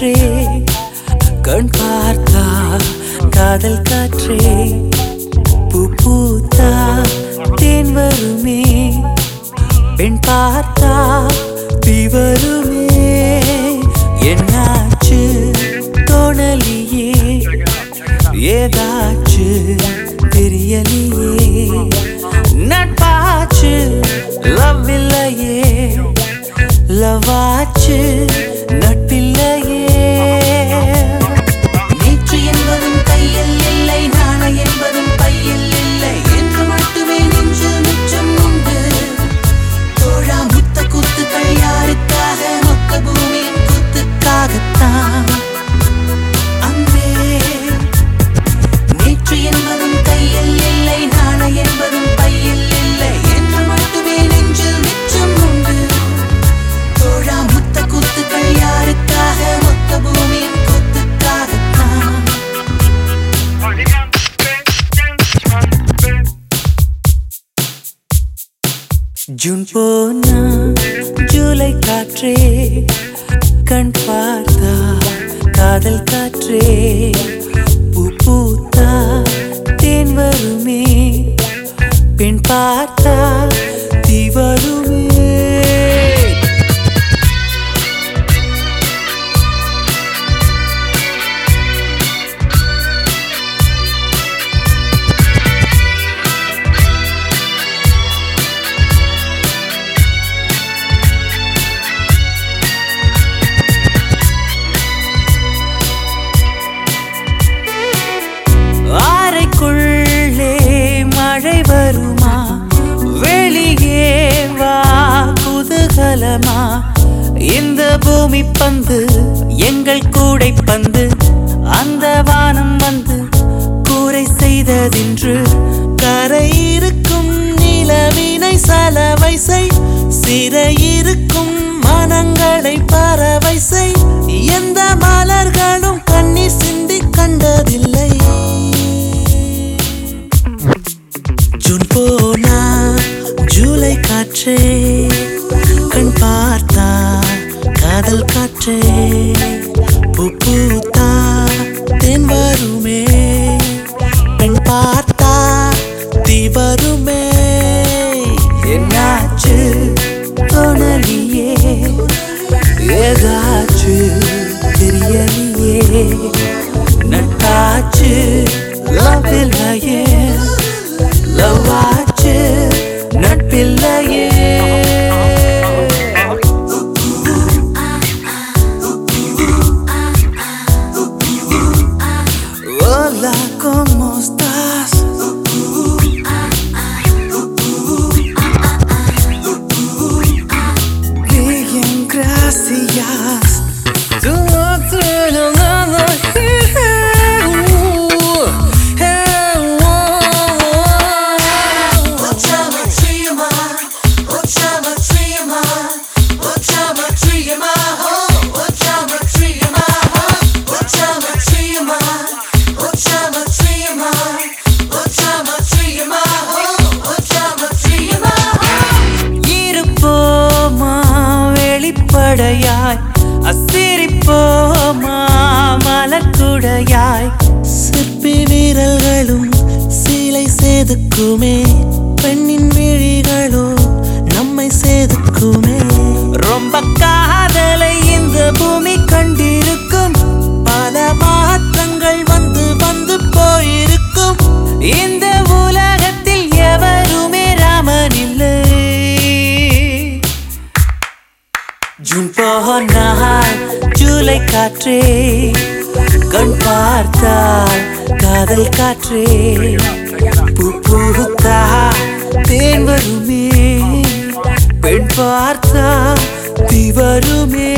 காற்றே கண் பார்த்தா காதல் காற்றே. பூ பூத்தா தேன் வருமே. ஜூன் போனா ஜூலை காற்றே கண் பார்த்தா காதல் காற்றே. பூமி பந்து எங்கள் கூடை பந்து அந்த வானம் வந்து கூரை செய்ததின்று கரை இருக்கும் நிலவினை சலவை செய் சிறை இருக்கும் மனங்களை பறவை செய் எந்த மலர்களும் கண்ணீர் சிந்தி கண்டதில்லை. ஜூன் போனா ஜூலை காற்றே காதல் காற்றே பூ பூத்தா தென் வருமே. பெண் பார்த்தா தீ வருமே. என்னாச்சு? தோணலியே ஏதாச்சு தெரியலையே. செதுக்குமே பெண்ணின் விழிகளோ நம்மை செதுக்குமே. ரொம்ப காதலை இந்த பூமி கண்டிருக்கும். பல மாற்றங்கள் வந்து வந்து போயிருக்கும். இந்த உலகத்தில் எவருமே ராமன் இல்லை. ஜூன் போனால் ஜூலை காற்றே. கண் பார்த்தால் காதல் காற்றே. பூ பூத்தா தேன் வருமே? பெண் பார்த்தா தீ வருமே?